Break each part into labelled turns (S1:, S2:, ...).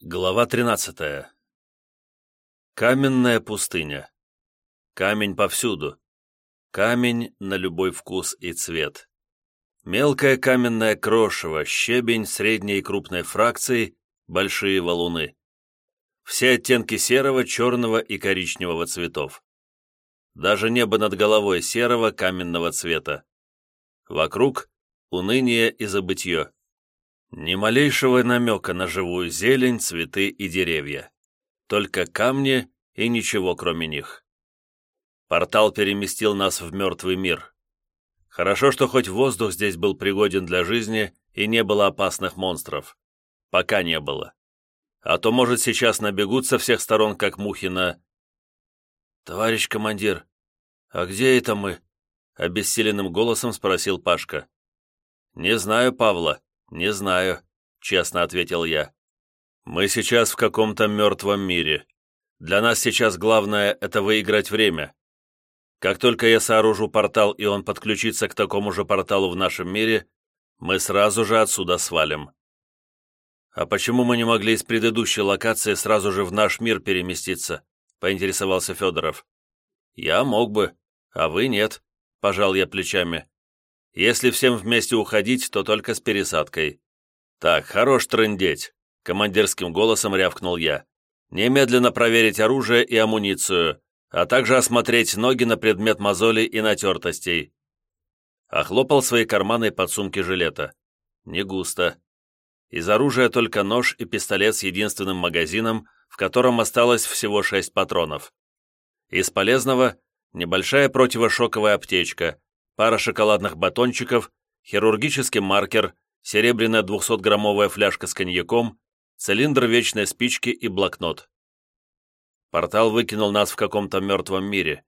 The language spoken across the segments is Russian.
S1: Глава 13. Каменная пустыня. Камень повсюду. Камень на любой вкус и цвет. Мелкое каменное крошево, щебень средней и крупной фракции, большие валуны. Все оттенки серого, черного и коричневого цветов. Даже небо над головой серого каменного цвета. Вокруг уныние и забытье. Ни малейшего намека на живую зелень, цветы и деревья. Только камни и ничего кроме них. Портал переместил нас в мертвый мир. Хорошо, что хоть воздух здесь был пригоден для жизни и не было опасных монстров. Пока не было. А то, может, сейчас набегут со всех сторон, как мухи на... «Товарищ командир, а где это мы?» Обессиленным голосом спросил Пашка. «Не знаю, Павла», «Не знаю», — честно ответил я. «Мы сейчас в каком-то мертвом мире. Для нас сейчас главное — это выиграть время. Как только я сооружу портал, и он подключится к такому же порталу в нашем мире, мы сразу же отсюда свалим». «А почему мы не могли из предыдущей локации сразу же в наш мир переместиться?» — поинтересовался Федоров. «Я мог бы, а вы нет», — пожал я плечами. Если всем вместе уходить, то только с пересадкой. Так, хорош трындеть, командирским голосом рявкнул я. Немедленно проверить оружие и амуницию, а также осмотреть ноги на предмет мозолей и натертостей. Охлопал свои карманы и подсумки жилета. Не густо. Из оружия только нож и пистолет с единственным магазином, в котором осталось всего шесть патронов. Из полезного – небольшая противошоковая аптечка, пара шоколадных батончиков, хирургический маркер, серебряная 200-граммовая фляжка с коньяком, цилиндр вечной спички и блокнот. Портал выкинул нас в каком-то мертвом мире.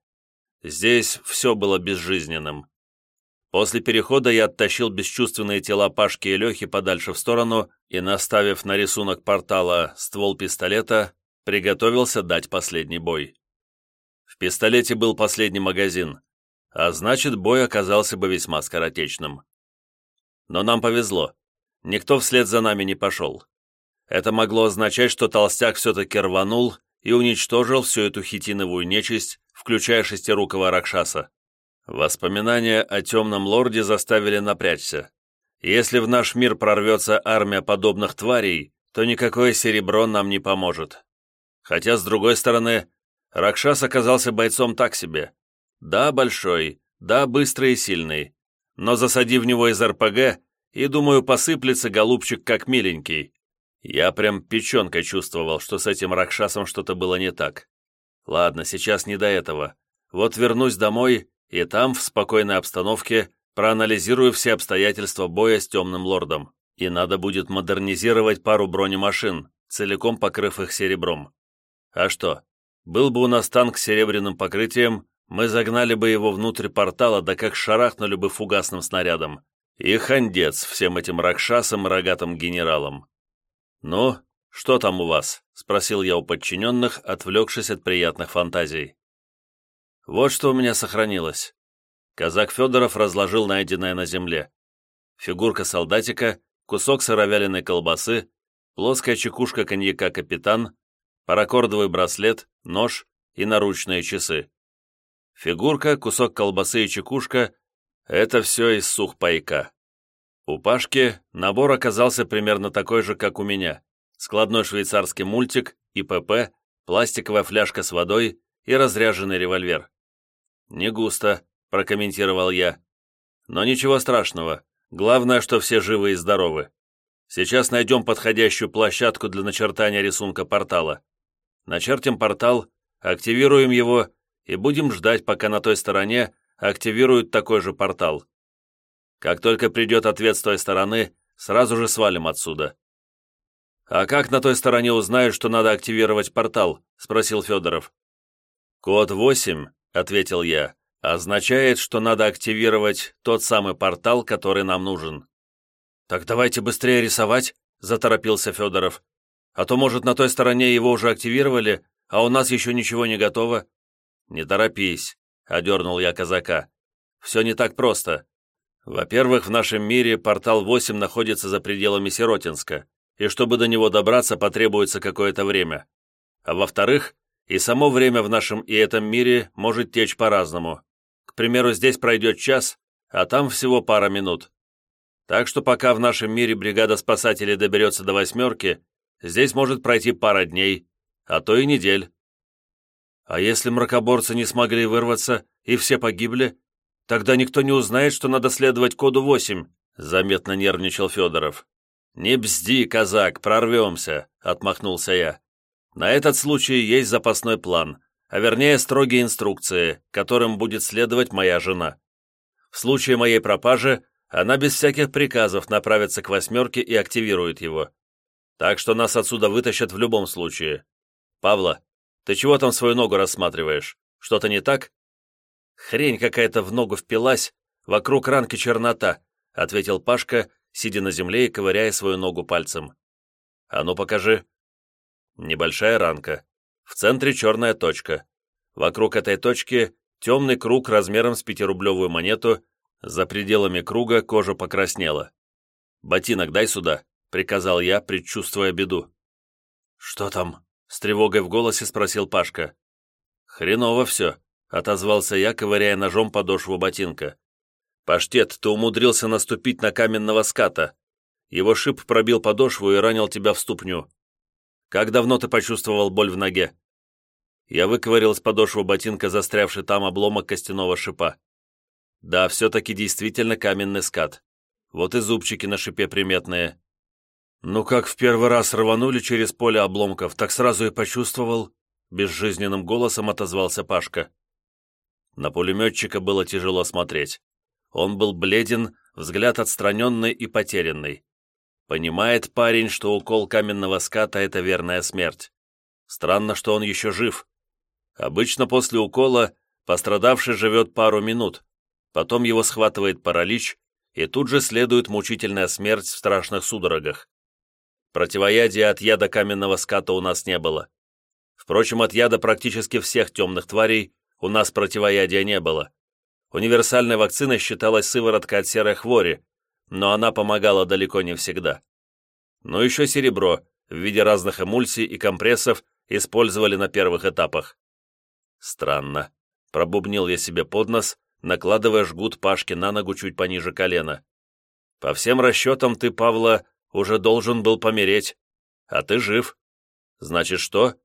S1: Здесь все было безжизненным. После перехода я оттащил бесчувственные тела Пашки и Лехи подальше в сторону и, наставив на рисунок портала ствол пистолета, приготовился дать последний бой. В пистолете был последний магазин, а значит, бой оказался бы весьма скоротечным. Но нам повезло. Никто вслед за нами не пошел. Это могло означать, что толстяк все-таки рванул и уничтожил всю эту хитиновую нечисть, включая шестирукого Ракшаса. Воспоминания о темном лорде заставили напрячься. Если в наш мир прорвется армия подобных тварей, то никакое серебро нам не поможет. Хотя, с другой стороны, Ракшас оказался бойцом так себе. Да, большой, да, быстрый и сильный. Но засади в него из РПГ, и, думаю, посыплется голубчик как миленький. Я прям печенкой чувствовал, что с этим Ракшасом что-то было не так. Ладно, сейчас не до этого. Вот вернусь домой, и там, в спокойной обстановке, проанализирую все обстоятельства боя с Темным Лордом. И надо будет модернизировать пару бронемашин, целиком покрыв их серебром. А что, был бы у нас танк с серебряным покрытием, мы загнали бы его внутрь портала, да как шарахнули бы фугасным снарядом. И хандец всем этим ракшасам и рогатым генералам. «Ну, что там у вас?» — спросил я у подчиненных, отвлекшись от приятных фантазий. «Вот что у меня сохранилось». Казак Федоров разложил найденное на земле. Фигурка солдатика, кусок сыровяленой колбасы, плоская чекушка коньяка «Капитан», паракордовый браслет, нож и наручные часы. Фигурка, кусок колбасы и чекушка — это все из сухпайка. У Пашки набор оказался примерно такой же, как у меня. Складной швейцарский мультик, ИПП, пластиковая фляжка с водой и разряженный револьвер. «Не густо», — прокомментировал я. «Но ничего страшного. Главное, что все живы и здоровы. Сейчас найдем подходящую площадку для начертания рисунка портала. Начертим портал, активируем его и будем ждать, пока на той стороне активируют такой же портал. Как только придет ответ с той стороны, сразу же свалим отсюда». «А как на той стороне узнают, что надо активировать портал?» – спросил Федоров. «Код 8», – ответил я, – «означает, что надо активировать тот самый портал, который нам нужен». «Так давайте быстрее рисовать», – заторопился Федоров. «А то, может, на той стороне его уже активировали, а у нас еще ничего не готово». «Не торопись», — одернул я казака. «Все не так просто. Во-первых, в нашем мире портал 8 находится за пределами Сиротинска, и чтобы до него добраться, потребуется какое-то время. А во-вторых, и само время в нашем и этом мире может течь по-разному. К примеру, здесь пройдет час, а там всего пара минут. Так что пока в нашем мире бригада спасателей доберется до восьмерки, здесь может пройти пара дней, а то и недель. А если мракоборцы не смогли вырваться и все погибли, тогда никто не узнает, что надо следовать коду 8, заметно нервничал Федоров. «Не бзди, казак, прорвемся», — отмахнулся я. «На этот случай есть запасной план, а вернее строгие инструкции, которым будет следовать моя жена. В случае моей пропажи она без всяких приказов направится к восьмерке и активирует его. Так что нас отсюда вытащат в любом случае. Павла, ты чего там свою ногу рассматриваешь? Что-то не так?» «Хрень какая-то в ногу впилась, вокруг ранки чернота», — ответил Пашка, сидя на земле и ковыряя свою ногу пальцем. «А ну покажи». Небольшая ранка. В центре черная точка. Вокруг этой точки темный круг размером с пятирублевую монету за пределами круга кожа покраснела. «Ботинок дай сюда», — приказал я, предчувствуя беду. «Что там?» — с тревогой в голосе спросил Пашка. «Хреново все», — отозвался я, ковыряя ножом подошву ботинка. «Паштет, ты умудрился наступить на каменного ската. Его шип пробил подошву и ранил тебя в ступню. Как давно ты почувствовал боль в ноге?» Я выковырил с подошвы ботинка застрявший там обломок костяного шипа. Да, все-таки действительно каменный скат. Вот и зубчики на шипе приметные. Ну как в первый раз рванули через поле обломков, так сразу и почувствовал, безжизненным голосом отозвался Пашка. На пулеметчика было тяжело смотреть. Он был бледен, взгляд отстраненный и потерянный. Понимает парень, что укол каменного ската — это верная смерть. Странно, что он еще жив. Обычно после укола пострадавший живет пару минут, потом его схватывает паралич, и тут же следует мучительная смерть в страшных судорогах. Противоядия от яда каменного ската у нас не было. Впрочем, от яда практически всех темных тварей у нас противоядия не было. Универсальной вакциной считалась сыворотка от серой хвори, но она помогала далеко не всегда. Но еще серебро в виде разных эмульсий и компрессов использовали на первых этапах. Странно. Пробубнил я себе под нос, накладывая жгут Пашки на ногу чуть пониже колена. «По всем расчетам ты, Павла, уже должен был помереть, а ты жив. Значит, что?»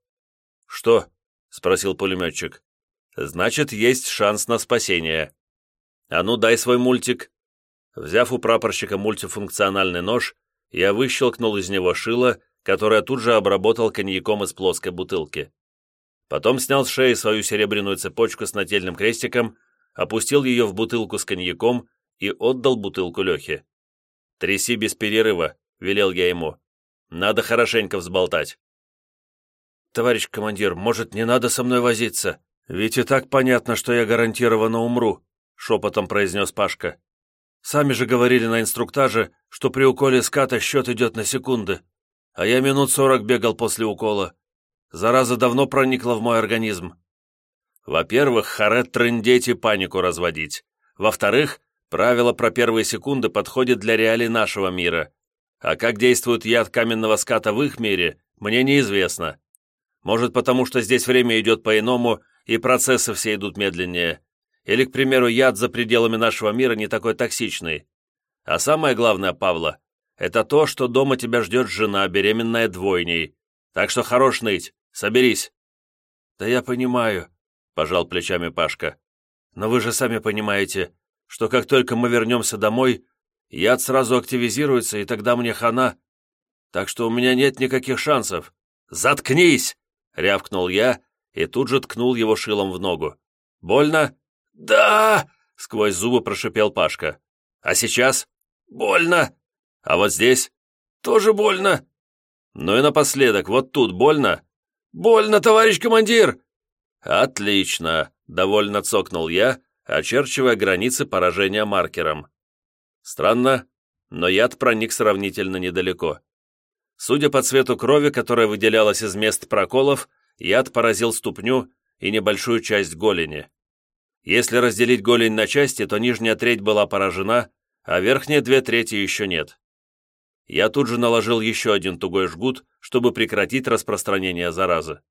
S1: «Что?» — спросил пулеметчик. «Значит, есть шанс на спасение. А ну, дай свой мультик». Взяв у прапорщика мультифункциональный нож, я выщелкнул из него шило, которое тут же обработал коньяком из плоской бутылки. Потом снял с шеи свою серебряную цепочку с нательным крестиком опустил ее в бутылку с коньяком и отдал бутылку Лехе. «Тряси без перерыва», — велел я ему. «Надо хорошенько взболтать». «Товарищ командир, может, не надо со мной возиться? Ведь и так понятно, что я гарантированно умру», — шепотом произнес Пашка. «Сами же говорили на инструктаже, что при уколе ската счет идет на секунды, а я минут сорок бегал после укола. Зараза давно проникла в мой организм. Во-первых, харет трындеть и панику разводить. Во-вторых, правило про первые секунды подходит для реалий нашего мира. А как действует яд каменного ската в их мире, мне неизвестно. Может, потому что здесь время идет по-иному, и процессы все идут медленнее. Или, к примеру, яд за пределами нашего мира не такой токсичный. А самое главное, Павла, это то, что дома тебя ждет жена, беременная двойней. Так что хорош ныть, соберись. Да я понимаю, пожал плечами Пашка. «Но вы же сами понимаете, что как только мы вернемся домой, яд сразу активизируется, и тогда мне хана. Так что у меня нет никаких шансов». «Заткнись!» — рявкнул я и тут же ткнул его шилом в ногу. «Больно?» «Да!» — сквозь зубы прошипел Пашка. «А сейчас?» «Больно!» «А вот здесь?» «Тоже больно!» «Ну и напоследок, вот тут больно?» «Больно, товарищ командир!» «Отлично!» — довольно цокнул я, очерчивая границы поражения маркером. Странно, но яд проник сравнительно недалеко. Судя по цвету крови, которая выделялась из мест проколов, яд поразил ступню и небольшую часть голени. Если разделить голень на части, то нижняя треть была поражена, а верхние две трети еще нет. Я тут же наложил еще один тугой жгут, чтобы прекратить распространение заразы.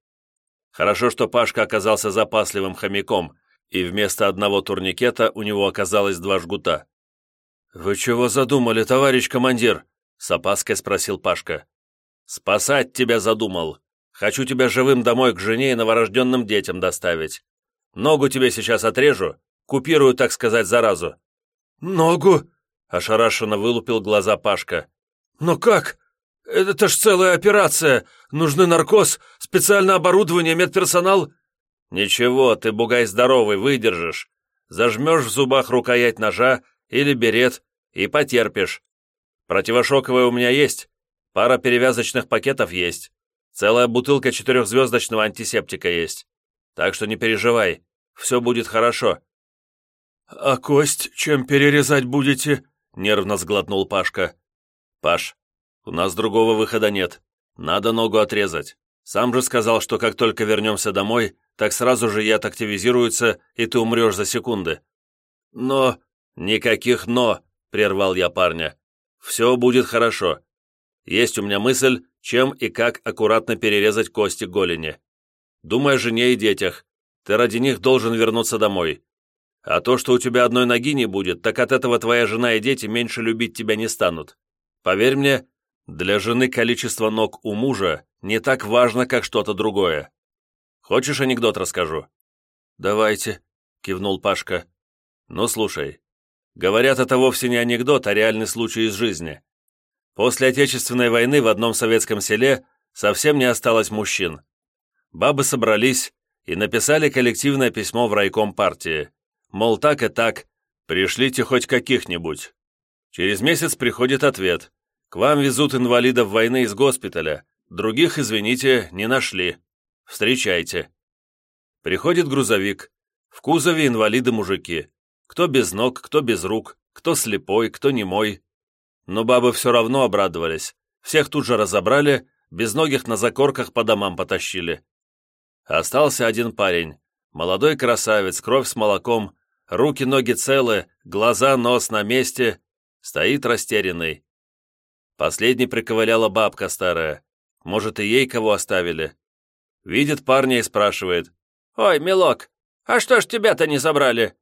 S1: Хорошо, что Пашка оказался запасливым хомяком, и вместо одного турникета у него оказалось два жгута. «Вы чего задумали, товарищ командир?» — с опаской спросил Пашка. «Спасать тебя задумал. Хочу тебя живым домой к жене и новорожденным детям доставить. Ногу тебе сейчас отрежу, купирую, так сказать, заразу».
S2: «Ногу?»
S1: — ошарашенно вылупил глаза Пашка.
S2: «Но как? Это ж целая операция. Нужны наркоз, специальное оборудование, медперсонал».
S1: «Ничего, ты, бугай здоровый, выдержишь. Зажмешь в зубах рукоять ножа или берет и потерпишь. Противошоковое у меня есть, пара перевязочных пакетов есть, целая бутылка четырехзвездочного антисептика есть. Так что не переживай, все будет хорошо».
S2: «А кость чем перерезать будете?» — нервно сглотнул Пашка.
S1: «Паш, у нас другого выхода нет. Надо ногу отрезать. Сам же сказал, что как только вернемся домой, так сразу же яд активизируется, и ты умрешь за секунды». «Но...» «Никаких «но», — прервал я парня. «Все будет хорошо. Есть у меня мысль, чем и как аккуратно перерезать кости голени. Думай о жене и детях. Ты ради них должен вернуться домой. А то, что у тебя одной ноги не будет, так от этого твоя жена и дети меньше любить тебя не станут. Поверь мне, для жены количество ног у мужа не так важно, как что-то другое. Хочешь анекдот расскажу?»
S2: «Давайте», — кивнул Пашка.
S1: «Ну, слушай. Говорят, это вовсе не анекдот, а реальный случай из жизни. После Отечественной войны в одном советском селе совсем не осталось мужчин. Бабы собрались и написали коллективное письмо в райком партии. Мол, так и так, пришлите хоть каких-нибудь. Через месяц приходит ответ. К вам везут инвалидов войны из госпиталя. Других, извините, не нашли. Встречайте. Приходит грузовик. В кузове инвалиды-мужики. Кто без ног, кто без рук, кто слепой, кто немой. Но бабы все равно обрадовались. Всех тут же разобрали, безногих на закорках по домам потащили. Остался один парень. Молодой красавец, кровь с молоком, руки-ноги целы, глаза, нос на месте, Стоит растерянный. Последний приковыляла бабка старая. Может, и ей кого оставили. Видит парня и спрашивает. «Ой, милок, а что ж тебя-то не забрали?»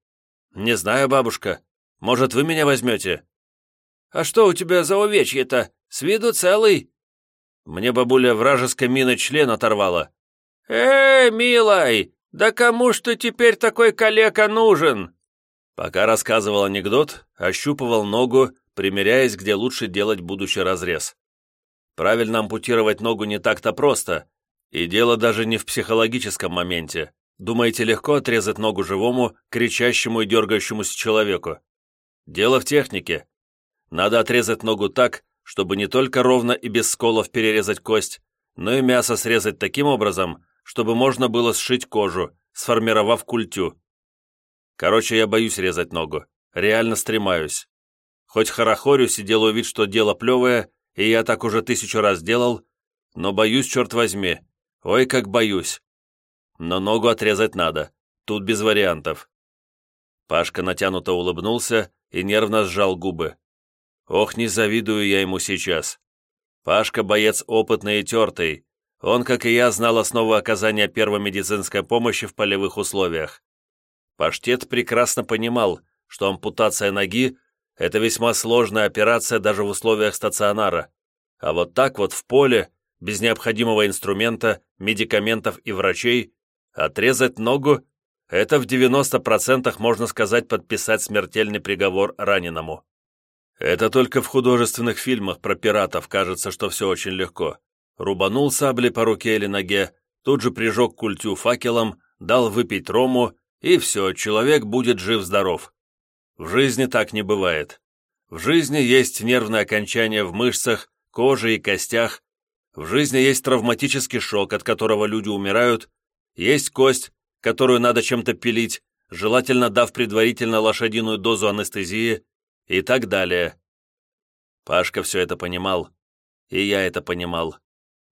S1: «Не знаю, бабушка. Может, вы меня возьмете?» «А что у тебя за увечье-то? С виду целый?» Мне бабуля вражеской миной член оторвала. «Эй, милой, да кому ж ты теперь такой калека нужен?» Пока рассказывал анекдот, ощупывал ногу, примеряясь, где лучше делать будущий разрез. Правильно ампутировать ногу не так-то просто, и дело даже не в психологическом моменте. Думаете, легко отрезать ногу живому, кричащему и дергающемуся человеку? Дело в технике. Надо отрезать ногу так, чтобы не только ровно и без сколов перерезать кость, но и мясо срезать таким образом, чтобы можно было сшить кожу, сформировав культю. Короче, я боюсь резать ногу. Реально стремаюсь. Хоть хорохорюсь и делаю вид, что дело плевое, и я так уже тысячу раз делал, но боюсь, черт возьми. Ой, как боюсь. Но ногу отрезать надо. Тут без вариантов. Пашка натянуто улыбнулся и нервно сжал губы. Ох, не завидую я ему сейчас. Пашка боец опытный и тертый. Он, как и я, знал основы оказания первой медицинской помощи в полевых условиях. Паштет прекрасно понимал, что ампутация ноги – это весьма сложная операция даже в условиях стационара, а вот так вот в поле, без необходимого инструмента, медикаментов и врачей, отрезать ногу – это в 90% можно сказать подписать смертельный приговор раненому. Это только в художественных фильмах про пиратов кажется, что все очень легко. Рубанул саблей по руке или ноге, тут же прижег культю факелом, дал выпить рому и все, человек будет жив-здоров. В жизни так не бывает. В жизни есть нервное окончание в мышцах, коже и костях, в жизни есть травматический шок, от которого люди умирают, есть кость, которую надо чем-то пилить, желательно дав предварительно лошадиную дозу анестезии и так далее. Пашка все это понимал, и я это понимал.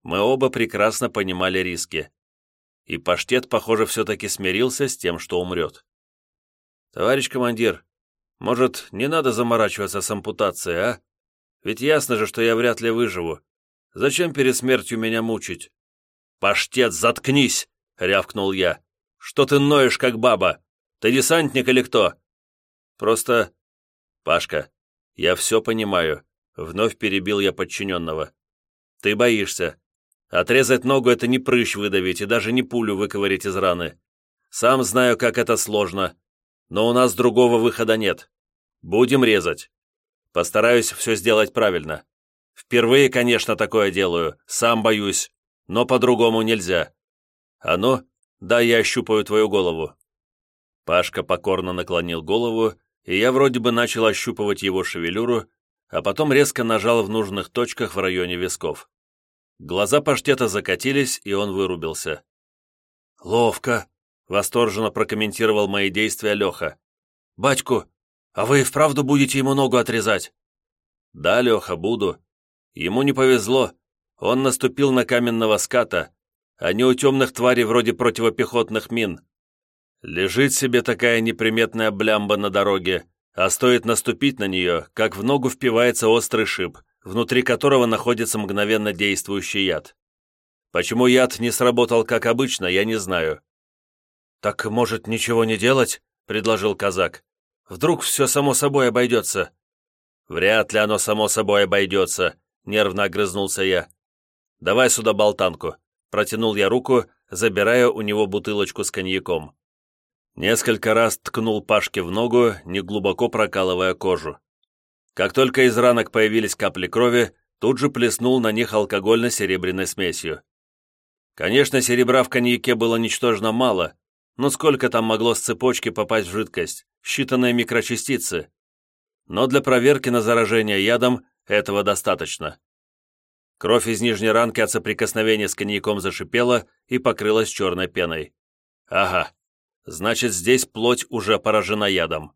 S1: Мы оба прекрасно понимали риски и паштет, похоже, все-таки смирился с тем, что умрет. «Товарищ командир, может, не надо заморачиваться с ампутацией, а? Ведь ясно же, что я вряд ли выживу. Зачем перед смертью меня мучить?» «Паштет, заткнись!» — рявкнул я. «Что ты ноешь, как баба? Ты десантник или кто?» «Просто...» «Пашка, я все понимаю», — вновь перебил я подчиненного. «Ты боишься. Отрезать ногу — это не прыщ выдавить и даже не пулю выковырять из раны. Сам знаю, как это сложно, но у нас другого выхода нет. Будем резать. Постараюсь все сделать правильно. Впервые, конечно, такое делаю, сам боюсь, но по-другому нельзя. А ну, да, я ощупаю твою голову». Пашка покорно наклонил голову, и я вроде бы начал ощупывать его шевелюру, а потом резко нажал в нужных точках в районе висков. Глаза паштета закатились, и он вырубился. «Ловко», — восторженно прокомментировал мои действия Леха. «Батьку, а вы и вправду будете ему ногу отрезать?» «Да, Леха, буду. Ему не повезло. Он наступил на каменного ската, не у темных тварей вроде противопехотных мин. Лежит себе такая неприметная блямба на дороге, а стоит наступить на нее, как в ногу впивается острый шип, внутри которого находится мгновенно действующий яд. Почему яд не сработал как обычно, я не знаю. «Так, может, ничего не делать?» — предложил казак. Вдруг все само собой обойдется?» «Вряд ли оно само собой обойдется», — нервно огрызнулся я. «Давай сюда болтанку», — протянул я руку, забирая у него бутылочку с коньяком. Несколько раз ткнул Пашке в ногу, неглубоко прокалывая кожу. Как только из ранок появились капли крови, тут же плеснул на них алкогольно-серебряной смесью. Конечно, серебра в коньяке было ничтожно мало, но сколько там могло с цепочки попасть в жидкость? Считанные микрочастицы. Но для проверки на заражение ядом этого достаточно. Кровь из нижней ранки от соприкосновения с коньяком зашипела и покрылась черной пеной. Ага, значит, здесь плоть уже поражена ядом.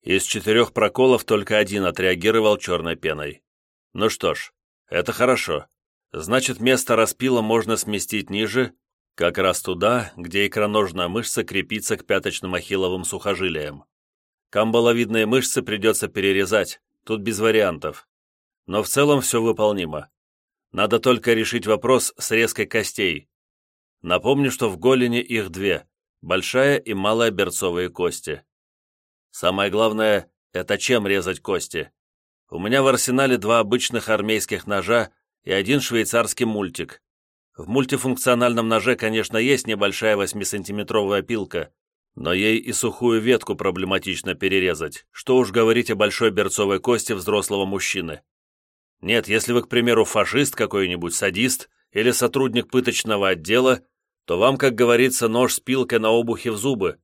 S1: Из четырех проколов только один отреагировал черной пеной. Ну что ж, это хорошо. Значит, место распила можно сместить ниже, как раз туда, где икроножная мышца крепится к пяточным ахилловым сухожилиям. Камбаловидные мышцы придется перерезать, тут без вариантов. Но в целом все выполнимо. Надо только решить вопрос с резкой костей. Напомню, что в голени их две – большая и малая берцовые кости. Самое главное – это чем резать кости. У меня в арсенале два обычных армейских ножа и один швейцарский мультик. В мультифункциональном ноже, конечно, есть небольшая 8-сантиметровая пилка, но ей и сухую ветку проблематично перерезать, что уж говорить о большой берцовой кости взрослого мужчины. Нет, если вы, к примеру, фашист какой-нибудь, садист или сотрудник пыточного отдела, то вам, как говорится, нож с пилкой на обухе в зубы,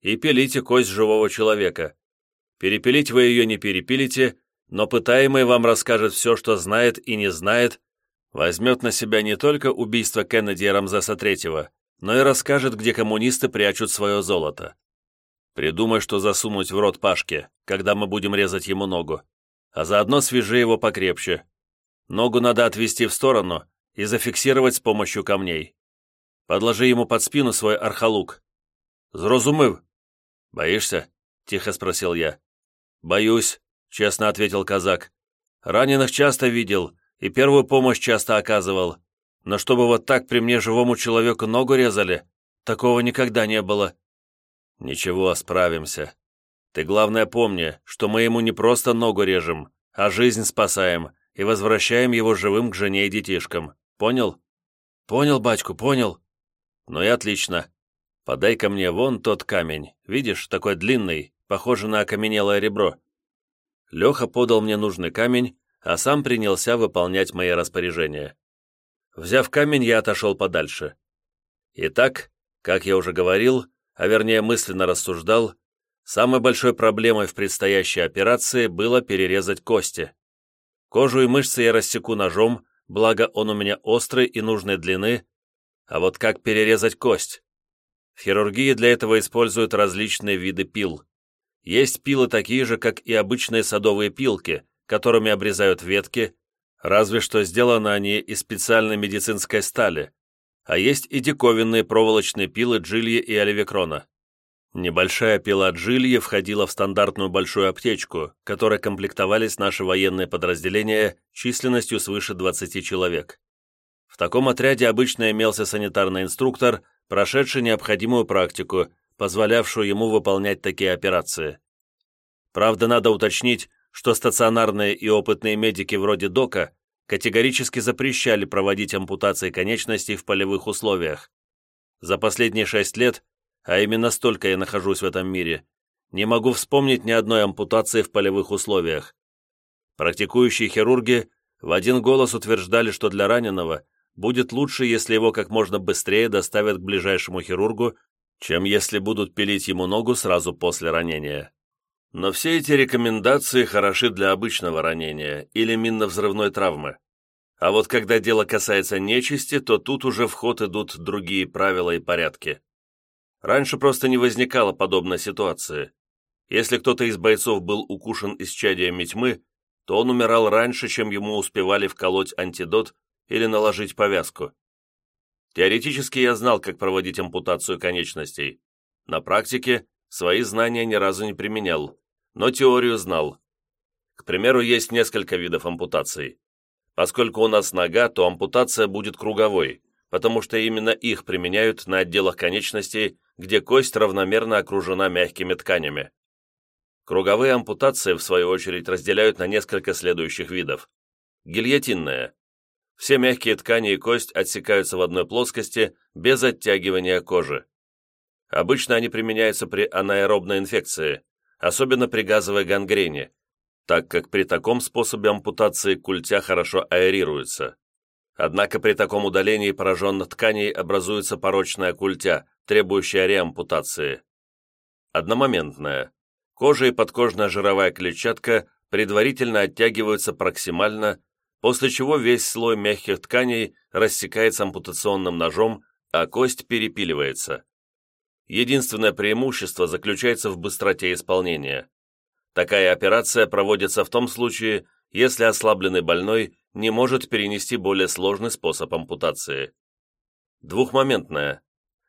S1: и пилите кость живого человека. Перепилить вы ее не перепилите, но пытаемый вам расскажет все, что знает и не знает, возьмет на себя не только убийство Кеннеди и Рамзеса III, но и расскажет, где коммунисты прячут свое золото. Придумай, что засунуть в рот Пашке, когда мы будем резать ему ногу, а заодно свяжи его покрепче. Ногу надо отвести в сторону и зафиксировать с помощью камней. Подложи ему под спину свой архалук. Зрозумив? Боишься? Тихо спросил я. Боюсь, честно ответил казак. Раненых часто видел, и первую помощь часто оказывал. Но чтобы вот так при мне живому человеку ногу резали, такого никогда не было. Ничего, справимся. Ты, главное, помни, что мы ему не просто ногу режем, а жизнь спасаем и возвращаем его живым к жене и детишкам. Понял? Понял, батьку, понял. Ну и отлично. подай ко мне вон тот камень. Видишь, такой длинный, похожий на окаменелое ребро. Леха подал мне нужный камень, а сам принялся выполнять мои распоряжения. Взяв камень, я отошел подальше. Итак, как я уже говорил, а вернее мысленно рассуждал, самой большой проблемой в предстоящей операции было перерезать кости. Кожу и мышцы я рассеку ножом, благо он у меня острый и нужной длины, а вот как перерезать кость? В хирургии для этого используют различные виды пил. Есть пилы такие же, как и обычные садовые пилки, которыми обрезают ветки, разве что сделаны они из специальной медицинской стали, а есть и диковинные проволочные пилы Джильи и Оливикрона. Небольшая пила Джильи входила в стандартную большую аптечку, которой комплектовались наши военные подразделения численностью свыше 20 человек. В таком отряде обычно имелся санитарный инструктор, прошедший необходимую практику, позволявшую ему выполнять такие операции. Правда, надо уточнить, что стационарные и опытные медики вроде Дока категорически запрещали проводить ампутации конечностей в полевых условиях. За последние шесть лет а именно столько я нахожусь в этом мире, не могу вспомнить ни одной ампутации в полевых условиях. Практикующие хирурги в один голос утверждали, что для раненого будет лучше, если его как можно быстрее доставят к ближайшему хирургу, чем если будут пилить ему ногу сразу после ранения. Но все эти рекомендации хороши для обычного ранения или минно-взрывной травмы. А вот когда дело касается нечисти, то тут уже в ход идут другие правила и порядки. Раньше просто не возникало подобной ситуации. Если кто-то из бойцов был укушен исчадиями тьмы, то он умирал раньше, чем ему успевали вколоть антидот или наложить повязку. Теоретически я знал, как проводить ампутацию конечностей. На практике свои знания ни разу не применял, но теорию знал. К примеру, есть несколько видов ампутаций. Поскольку у нас нога, то ампутация будет круговой, потому что именно их применяют на отделах конечностей, где кость равномерно окружена мягкими тканями. Круговые ампутации, в свою очередь, разделяют на несколько следующих видов. Гильотинная. Все мягкие ткани и кость отсекаются в одной плоскости без оттягивания кожи. Обычно они применяются при анаэробной инфекции, особенно при газовой гангрене, так как при таком способе ампутации культя хорошо аэрируется. Однако при таком удалении пораженных тканей образуется порочная культя, требующая реампутации. Одномоментная. Кожа и подкожная жировая клетчатка предварительно оттягиваются проксимально, после чего весь слой мягких тканей рассекается ампутационным ножом, а кость перепиливается. Единственное преимущество заключается в быстроте исполнения. Такая операция проводится в том случае, если ослабленный больной не может перенести более сложный способ ампутации. Двухмоментная.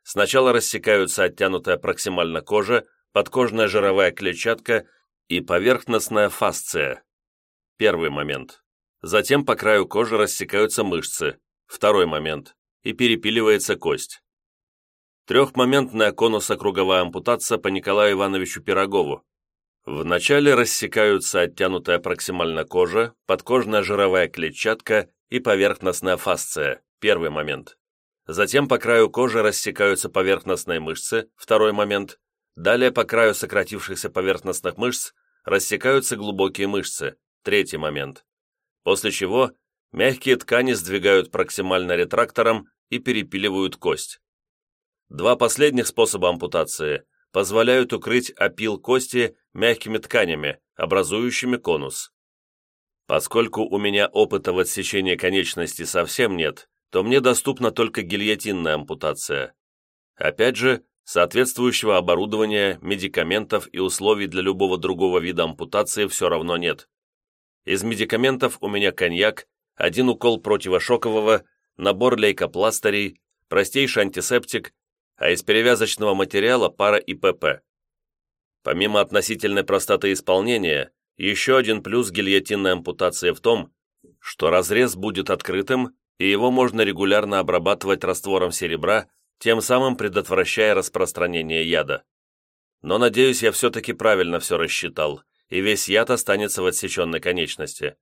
S1: Сначала рассекаются оттянутая проксимально кожа, подкожная жировая клетчатка и поверхностная фасция. Первый момент. Затем по краю кожи рассекаются мышцы. Второй момент. И перепиливается кость. Трехмоментная конусокруговая ампутация по Николаю Ивановичу Пирогову. Вначале рассекаются оттянутая проксимально кожа, подкожная жировая клетчатка и поверхностная фасция, первый момент. Затем по краю кожи рассекаются поверхностные мышцы, второй момент. Далее по краю сократившихся поверхностных мышц рассекаются глубокие мышцы, третий момент. После чего мягкие ткани сдвигают проксимально ретрактором и перепиливают кость. Два последних способа ампутации позволяют укрыть опил кости мягкими тканями, образующими конус. Поскольку у меня опыта в отсечении конечности совсем нет, то мне доступна только гильотинная ампутация. Опять же, соответствующего оборудования, медикаментов и условий для любого другого вида ампутации все равно нет. Из медикаментов у меня коньяк, один укол противошокового, набор лейкопластырей, простейший антисептик а из перевязочного материала пара ИПП. Помимо относительной простоты исполнения, еще один плюс гильотинной ампутации в том, что разрез будет открытым, и его можно регулярно обрабатывать раствором серебра, тем самым предотвращая распространение яда. Но, надеюсь, я все-таки правильно все рассчитал, и весь яд останется в отсеченной конечности.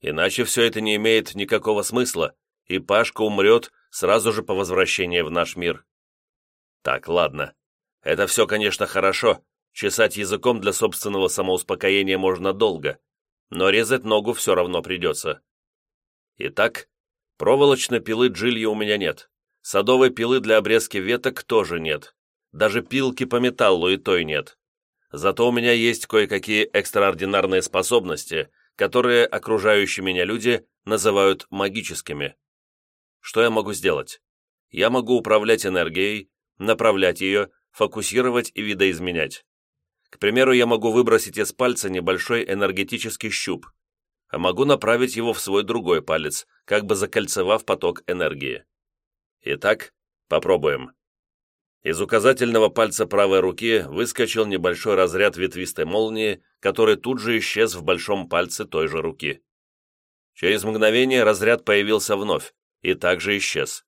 S1: Иначе все это не имеет никакого смысла, и Пашка умрет сразу же по возвращении в наш мир. Так, ладно. Это все, конечно, хорошо. Чесать языком для собственного самоуспокоения можно долго, но резать ногу все равно придется. Итак, проволочной пилы джилья у меня нет. Садовой пилы для обрезки веток тоже нет. Даже пилки по металлу и той нет. Зато у меня есть кое-какие экстраординарные способности, которые окружающие меня люди называют магическими. Что я могу сделать? Я могу управлять энергией, направлять ее, фокусировать и видоизменять. К примеру, я могу выбросить из пальца небольшой энергетический щуп, а могу направить его в свой другой палец, как бы закольцевав поток энергии. Итак, попробуем. Из указательного пальца правой руки выскочил небольшой разряд ветвистой молнии, который тут же исчез в большом пальце той же руки. Через мгновение разряд появился вновь и также исчез.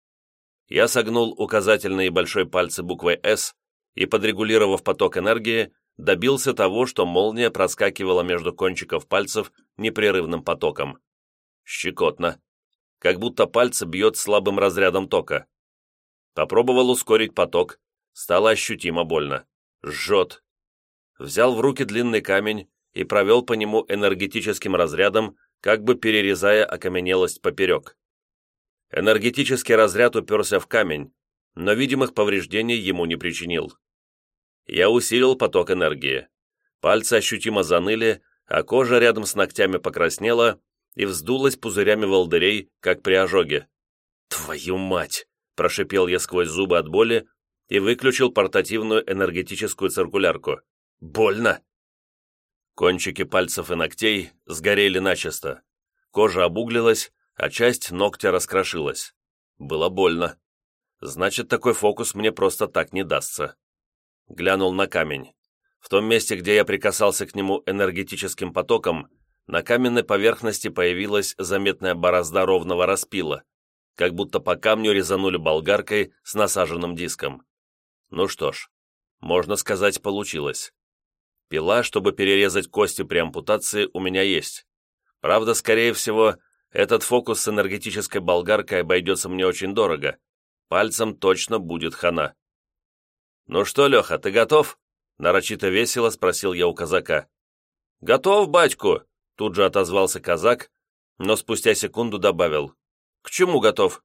S1: Я согнул указательный и большой пальцы буквой «С» и, подрегулировав поток энергии, добился того, что молния проскакивала между кончиков пальцев непрерывным потоком. Щекотно. Как будто пальцы бьет слабым разрядом тока. Попробовал ускорить поток, Стало ощутимо больно. Жжет. Взял в руки длинный камень и провел по нему энергетическим разрядом, как бы перерезая окаменелость поперек. Энергетический разряд уперся в камень, но видимых повреждений ему не причинил. Я усилил поток энергии. Пальцы ощутимо заныли, а кожа рядом с ногтями покраснела и вздулась пузырями волдырей, как при ожоге. «Твою мать!» – прошипел я сквозь зубы от боли, и выключил портативную энергетическую циркулярку. «Больно!» Кончики пальцев и ногтей сгорели начисто. Кожа обуглилась, а часть ногтя раскрошилась. Было больно. Значит, такой фокус мне просто так не дастся. Глянул на камень. В том месте, где я прикасался к нему энергетическим потоком, на каменной поверхности появилась заметная борозда ровного распила, как будто по камню резанули болгаркой с насаженным диском. Ну что ж, можно сказать, получилось. Пила, чтобы перерезать кости при ампутации, у меня есть. Правда, скорее всего, этот фокус с энергетической болгаркой обойдется мне очень дорого. Пальцем точно будет хана. «Ну что, Леха, ты готов?» Нарочито весело спросил я у казака. «Готов, батьку!» Тут же отозвался казак, но спустя секунду добавил. «К чему готов?»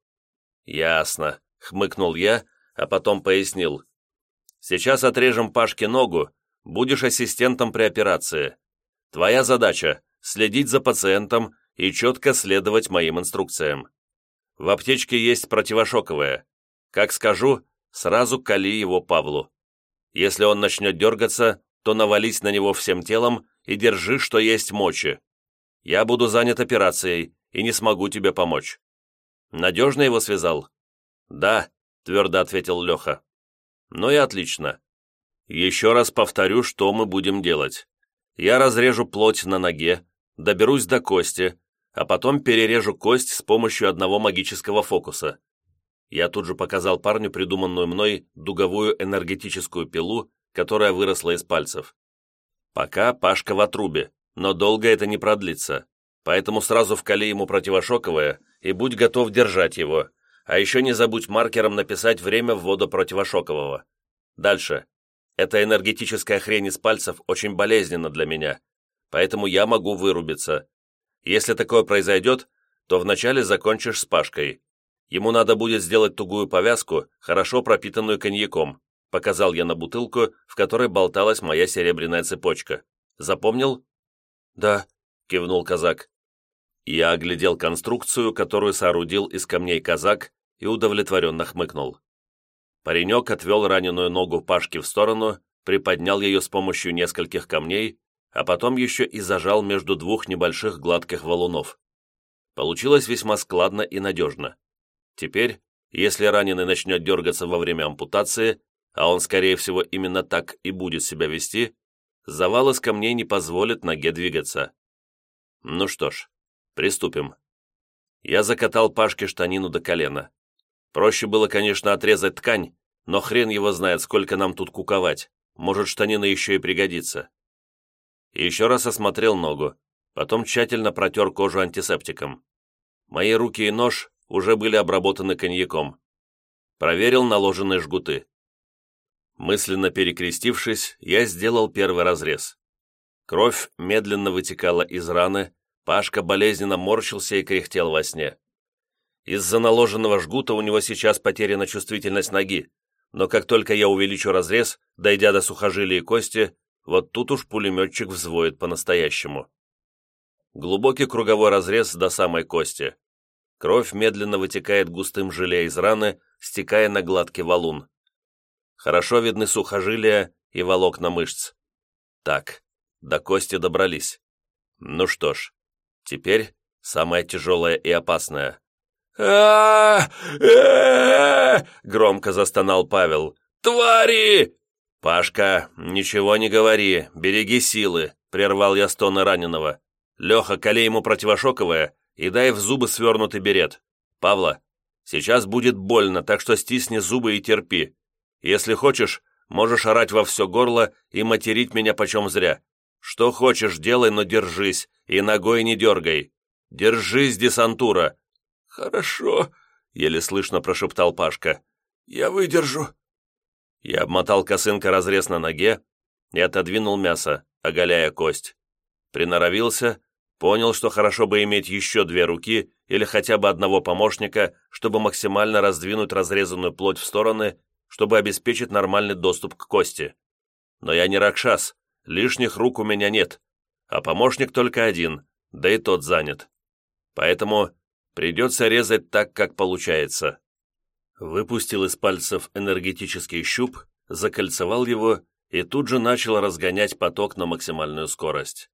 S1: «Ясно», — хмыкнул я, а потом пояснил. Сейчас отрежем Пашке ногу, будешь ассистентом при операции. Твоя задача – следить за пациентом и четко следовать моим инструкциям. В аптечке есть противошоковое. Как скажу, сразу кали его Павлу. Если он начнет дергаться, то навались на него всем телом и держи, что есть мочи. Я буду занят операцией и не смогу тебе помочь. Надежно его связал? Да, твердо ответил Леха. Ну и отлично. Еще раз повторю, что мы будем делать. Я разрежу плоть на ноге, доберусь до кости, а потом перережу кость с помощью одного магического фокуса. Я тут же показал парню придуманную мной дуговую энергетическую пилу, которая выросла из пальцев. Пока Пашка в отрубе, но долго это не продлится, поэтому сразу вкали ему противошоковое и будь готов держать его, а еще не забудь маркером написать время ввода противошокового. Дальше. Эта энергетическая хрень из пальцев очень болезненна для меня, поэтому я могу вырубиться. Если такое произойдет, то вначале закончишь с Пашкой. Ему надо будет сделать тугую повязку, хорошо пропитанную коньяком. Показал я на бутылку, в которой болталась моя серебряная цепочка. Запомнил? Да, кивнул казак. Я оглядел конструкцию, которую соорудил из камней казак, и удовлетворенно хмыкнул. Паренек отвел раненую ногу Пашки в сторону, приподнял ее с помощью нескольких камней, а потом еще и зажал между двух небольших гладких валунов. Получилось весьма складно и надежно. Теперь, если раненый начнет дергаться во время ампутации, а он, скорее всего, именно так и будет себя вести, завал из камней не позволит ноге двигаться. Ну что ж, Приступим. Я закатал Пашке штанину до колена. Проще было, конечно, отрезать ткань, но хрен его знает, сколько нам тут куковать. Может, штанина еще и пригодится. еще раз осмотрел ногу, потом тщательно протер кожу антисептиком. Мои руки и нож уже были обработаны коньяком. Проверил наложенные жгуты. Мысленно перекрестившись, я сделал первый разрез. Кровь медленно вытекала из раны, Пашка болезненно морщился и кряхтел во сне. Из-за наложенного жгута у него сейчас потеряна чувствительность ноги, но как только я увеличу разрез, дойдя до сухожилия и кости, вот тут уж пулеметчик взвоет по-настоящему. Глубокий круговой разрез до самой кости. Кровь медленно вытекает густым желе из раны, стекая на гладкий валун. Хорошо видны сухожилия и волокна мышц. Так, до кости добрались. Ну что ж, Теперь самое тяжелое и опасное. громко застонал Павел.
S2: Твари!»
S1: «Пашка, ничего не говори, береги силы», — прервал я стоны раненого. «Леха, колей ему противошоковое и дай в зубы свернутый берет. Павла, сейчас будет больно, так что стисни зубы и терпи. Если хочешь, можешь орать во все горло и материть меня почем зря. Что хочешь, делай, но держись, и ногой не дергай. Держись, десантура!»
S2: «Хорошо», — еле слышно прошептал Пашка. «Я выдержу».
S1: Я обмотал косынка разрез на ноге и отодвинул мясо, оголяя кость. Приноровился, понял, что хорошо бы иметь еще две руки или хотя бы одного помощника, чтобы максимально раздвинуть разрезанную плоть в стороны, чтобы обеспечить нормальный доступ к кости. Но я не Ракшас, лишних рук у меня нет, а помощник только один, да и тот занят. Поэтому придется резать так, как получается выпустил из пальцев энергетический щуп, закольцевал его и тут же начал разгонять поток на максимальную скорость.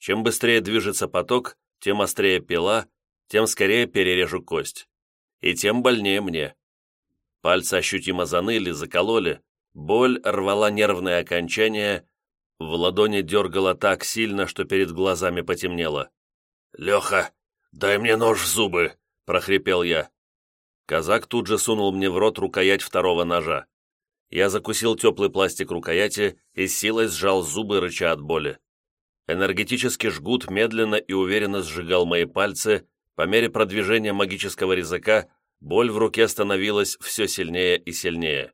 S1: Чем быстрее движется поток, тем острее пила, тем скорее перережу кость. И тем больнее мне. Пальцы ощутимо заныли, закололи, боль рвала нервные окончания, в ладони дергала так сильно, что перед глазами потемнело.
S2: «Леха, дай мне нож в зубы!» – прохрипел я.
S1: Казак тут же сунул мне в рот рукоять второго ножа. Я закусил теплый пластик рукояти и силой сжал зубы, рыча от боли. Энергетический жгут медленно и уверенно сжигал мои пальцы, по мере продвижения магического резака боль в руке становилась все сильнее и сильнее.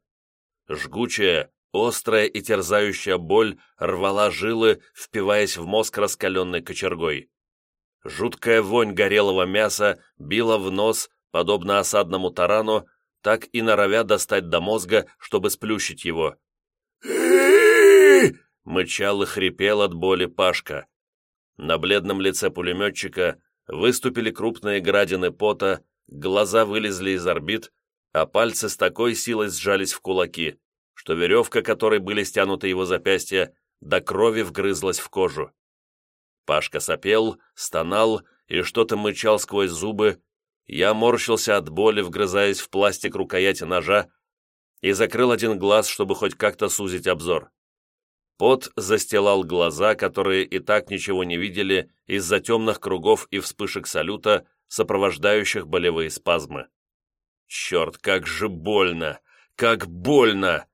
S1: Жгучая, острая и терзающая боль рвала жилы, впиваясь в мозг раскаленной кочергой. Жуткая вонь горелого мяса била в нос, подобно осадному тарану, так и норовя достать до мозга, чтобы сплющить его. Мычал и хрипел от боли Пашка. На бледном лице пулеметчика выступили крупные градины пота, глаза вылезли из орбит, а пальцы с такой силой сжались в кулаки, что веревка, которой были стянуты его запястья, до крови вгрызлась в кожу. Пашка сопел, стонал и что-то мычал сквозь зубы, я морщился от боли, вгрызаясь в пластик рукояти ножа, и закрыл один глаз, чтобы хоть как-то сузить обзор. Пот застилал глаза, которые и так ничего не видели из-за темных кругов и вспышек салюта, сопровождающих болевые спазмы. Черт, как же больно! Как больно!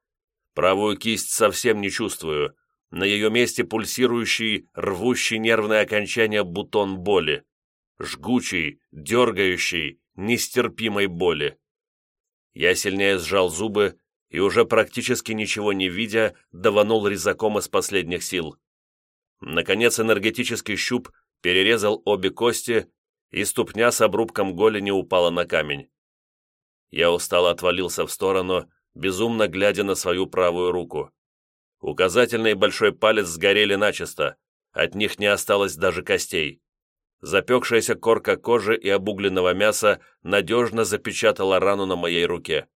S1: Правую кисть совсем не чувствую. На ее месте пульсирующий, рвущий нервное окончание бутон боли жгучей, дергающей, нестерпимой боли. Я сильнее сжал зубы и, уже практически ничего не видя, даванул резаком из последних сил. Наконец энергетический щуп перерезал обе кости, и ступня с обрубком голени упала на камень. Я устало отвалился в сторону, безумно глядя на свою правую руку. Указательный и большой палец сгорели начисто, от них не осталось даже костей. Запекшаяся корка кожи и обугленного мяса надежно запечатала рану на моей руке.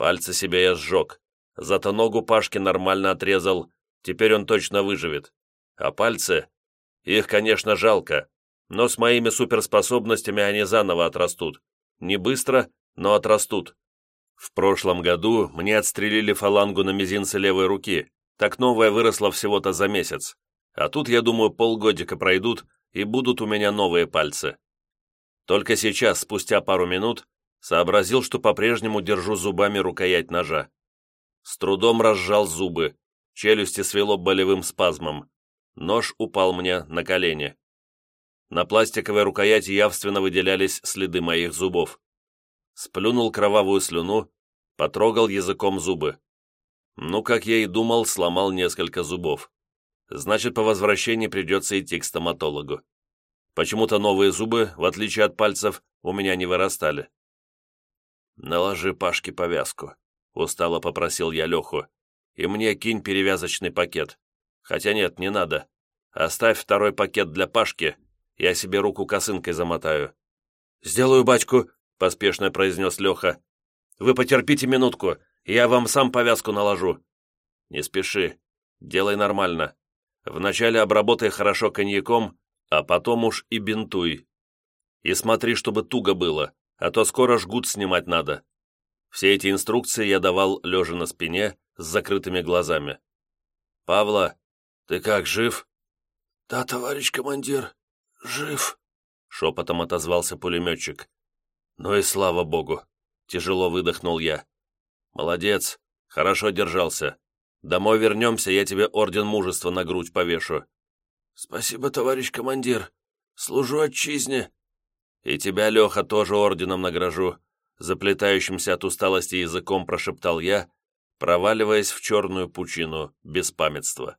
S1: Пальцы себе я сжег, зато ногу Пашки нормально отрезал, теперь он точно выживет. А пальцы? Их, конечно, жалко, но с моими суперспособностями они заново отрастут. Не быстро, но отрастут. В прошлом году мне отстрелили фалангу на мизинце левой руки, так новая выросла всего-то за месяц. А тут, я думаю, полгодика пройдут, и будут у меня новые пальцы. Только сейчас, спустя пару минут, сообразил, что по-прежнему держу зубами рукоять ножа. С трудом разжал зубы, челюсти свело болевым спазмом. Нож упал мне на колени. На пластиковой рукояти явственно выделялись следы моих зубов. Сплюнул кровавую слюну, потрогал языком зубы. Ну, как я и думал, сломал несколько зубов. Значит, по возвращении придется идти к стоматологу. Почему-то новые зубы, в отличие от пальцев, у меня не вырастали. «Наложи Пашке повязку», — устало попросил я Леху. «И мне кинь перевязочный пакет. Хотя нет, не надо. Оставь второй пакет для Пашки, я себе руку косынкой замотаю».
S2: «Сделаю, бачку», — поспешно произнес Леха. «Вы потерпите минутку, я вам сам повязку наложу».
S1: «Не спеши, делай нормально. Вначале обработай хорошо коньяком, а потом уж и бинтуй. И смотри, чтобы туго было, а то скоро жгут снимать надо. Все эти инструкции я давал лежа на спине с закрытыми глазами. «Павла, ты как, жив?»
S2: «Да, товарищ командир, жив», —
S1: шепотом отозвался пулеметчик. «Ну и слава богу!» — тяжело выдохнул я. «Молодец, хорошо держался. Домой вернемся, я тебе орден мужества на грудь повешу».
S2: «Спасибо, товарищ командир. Служу отчизне».
S1: «И тебя, Леха, тоже орденом награжу», — заплетающимся от усталости языком прошептал я, проваливаясь в черную пучину беспамятства.